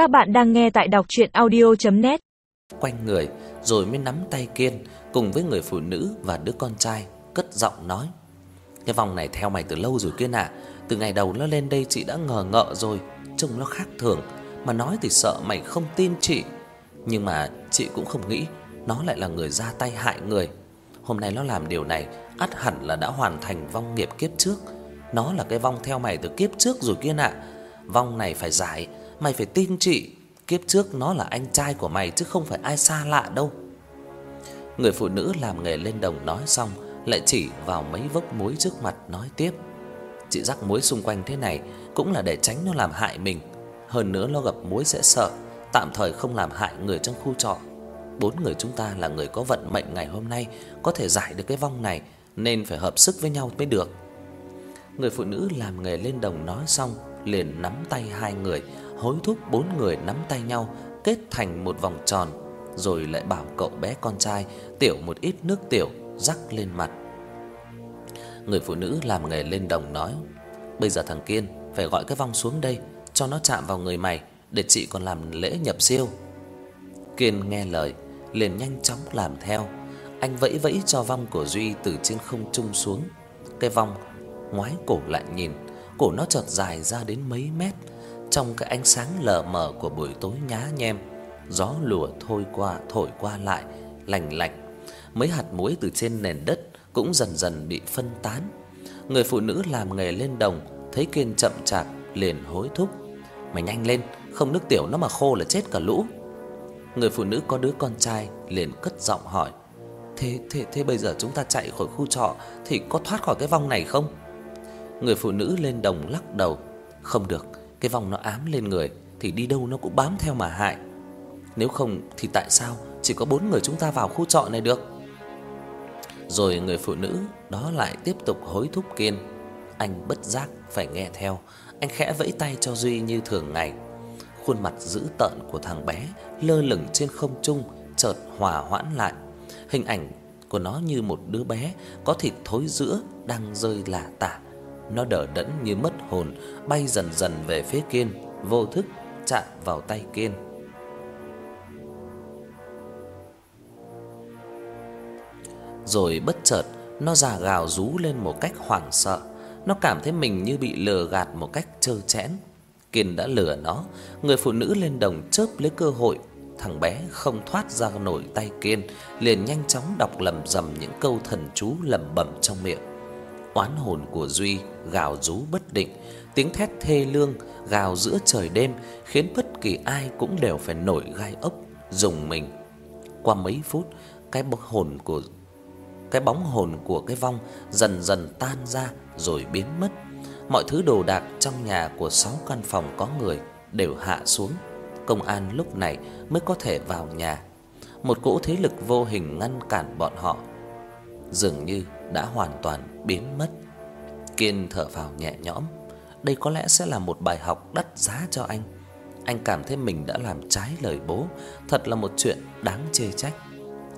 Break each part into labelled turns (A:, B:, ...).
A: Các bạn đang nghe tại đọc audio net
B: Quanh người rồi mới nắm tay Kiên cùng với người phụ nữ và đứa con trai cất giọng nói: "Cái vòng này theo mày từ lâu rồi Kiên ạ, từ ngày đầu nó lên đây chị đã ngờ ngợ rồi, trông nó khác thường, mà nói thì sợ mày không tin chị, nhưng mà chị cũng không nghĩ nó lại là người ra tay hại người. Hôm nay nó làm điều này ắt hẳn là đã hoàn thành vong nghiệp kiếp trước. Nó là cái vong theo mày từ kiếp trước rồi Kiên ạ. Vong này phải giải, mày phải tin chị, kiếp trước nó là anh trai của mày chứ không phải ai xa lạ đâu." Người phụ nữ làm nghề lên đồng nói xong, lại chỉ vào mấy vốc muối trước mặt nói tiếp: "Chị rắc muối xung quanh thế này cũng là để tránh nó làm hại mình, hơn nữa nó gặp muối sẽ sợ, tạm thời không làm hại người trong khu trọ. Bốn người chúng ta là người có vận mệnh ngày hôm nay có thể giải được cái vong này nên phải hợp sức với nhau mới được." Người phụ nữ làm nghề lên đồng nói xong, liền nắm tay hai người, hối thúc bốn người nắm tay nhau kết thành một vòng tròn, rồi lại bảo cậu bé con trai tiểu một ít nước tiểu rắc lên mặt. Người phụ nữ làm nghề lên đồng nói: "Bây giờ thằng Kiên phải gọi cái vong xuống đây cho nó chạm vào người mày để chị còn làm lễ nhập siêu." Kiên nghe lời, liền nhanh chóng làm theo. Anh vẫy vẫy cho vong của Duy từ trên không trung xuống. Cái vong ngoái cổ lại nhìn, cổ nó chợt dài ra đến mấy mét, trong cái ánh sáng lờ mờ của buổi tối nhá nhem, gió lùa thôi qua thổi qua lại, lạnh lạnh. Mấy hạt muối từ trên nền đất cũng dần dần bị phân tán. Người phụ nữ làm nghề lên đồng thấy Kiên chậm chạp liền hối thúc: "Mày nhanh lên, không nước tiểu nó mà khô là chết cả lũ." Người phụ nữ có đứa con trai liền cất giọng hỏi: "Thế thế thế bây giờ chúng ta chạy khỏi khu trọ thì có thoát khỏi cái vong này không?" Người phụ nữ lên đồng lắc đầu, "Không được, cái vòng nó ám lên người thì đi đâu nó cũng bám theo mà hại. Nếu không thì tại sao chỉ có bốn người chúng ta vào khu trọ này được?" Rồi người phụ nữ đó lại tiếp tục hối thúc Kiên. Anh bất giác phải nghe theo, anh khẽ vẫy tay cho Duy như thường ngày. Khuôn mặt dữ tợn của thằng bé lơ lửng trên không trung chợt hòa hoãn lại. Hình ảnh của nó như một đứa bé có thịt thối rữa đang rơi lả tả. Nó đờ đẫn như mất hồn, bay dần dần về phía Kiên, vô thức chạm vào tay Kiên. Rồi bất chợt, nó già gào rú lên một cách hoảng sợ. Nó cảm thấy mình như bị lừa gạt một cách trơ trẽn. Kiên đã lừa nó, người phụ nữ lên đồng chớp lấy cơ hội, thằng bé không thoát ra nổi tay Kiên, liền nhanh chóng đọc lẩm rầm những câu thần chú lẩm bẩm trong miệng. Oán hồn của Duy gào rú bất định, tiếng thét thê lương gào giữa trời đêm khiến bất kỳ ai cũng đều phải nổi gai ốc, rùng mình. Qua mấy phút, cái bóng hồn của cái bóng hồn của cái vong dần dần tan ra rồi biến mất. Mọi thứ đồ đạc trong nhà của sáu căn phòng có người đều hạ xuống. Công an lúc này mới có thể vào nhà. Một cỗ thế lực vô hình ngăn cản bọn họ, dường như đã hoàn toàn biến mất. Kiên thở phào nhẹ nhõm, đây có lẽ sẽ là một bài học đắt giá cho anh. Anh cảm thấy mình đã làm trái lời bố, thật là một chuyện đáng chê trách.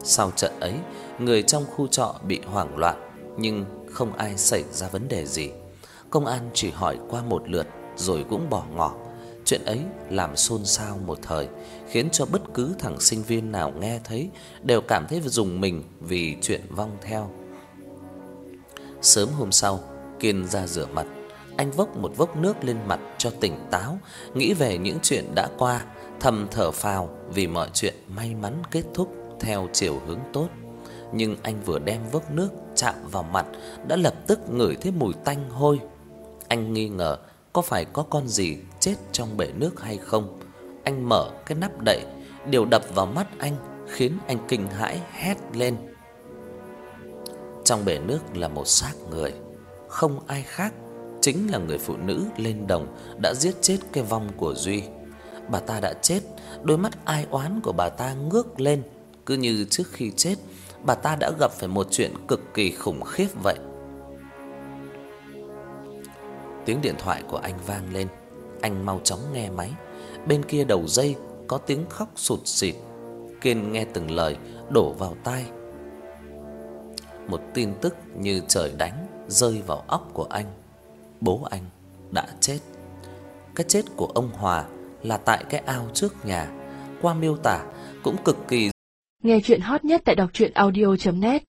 B: Sau trận ấy, người trong khu trọ bị hoảng loạn nhưng không ai xảy ra vấn đề gì. Công an chỉ hỏi qua một lượt rồi cũng bỏ ngỏ. Chuyện ấy làm xôn xao một thời, khiến cho bất cứ thằng sinh viên nào nghe thấy đều cảm thấy dùng mình vì chuyện vong theo. Sớm hôm sau, Kiên ra rửa mặt, anh vốc một vốc nước lên mặt cho tỉnh táo, nghĩ về những chuyện đã qua, thầm thở phào vì mọi chuyện may mắn kết thúc theo chiều hướng tốt. Nhưng anh vừa đem vốc nước chạm vào mặt đã lập tức ngửi thấy mùi tanh hôi. Anh nghi ngờ có phải có con gì chết trong bể nước hay không. Anh mở cái nắp đậy, điều đập vào mắt anh khiến anh kinh hãi hét lên. Trong bể nước là một xác người, không ai khác, chính là người phụ nữ lên đồng đã giết chết cái vong của Duy. Bà ta đã chết, đôi mắt ai oán của bà ta ngước lên, cứ như trước khi chết, bà ta đã gặp phải một chuyện cực kỳ khủng khiếp vậy. Tiếng điện thoại của anh vang lên, anh mau chóng nghe máy. Bên kia đầu dây có tiếng khóc sụt sịt. Kiên nghe từng lời đổ vào tai. Một tin tức như trời đánh rơi vào óc của anh. Bố anh đã chết. Cái chết của ông Hòa là tại cái ao trước nhà. Qua miêu tả cũng cực kỳ
C: Nghe chuyện hot nhất tại đọc truyện audio net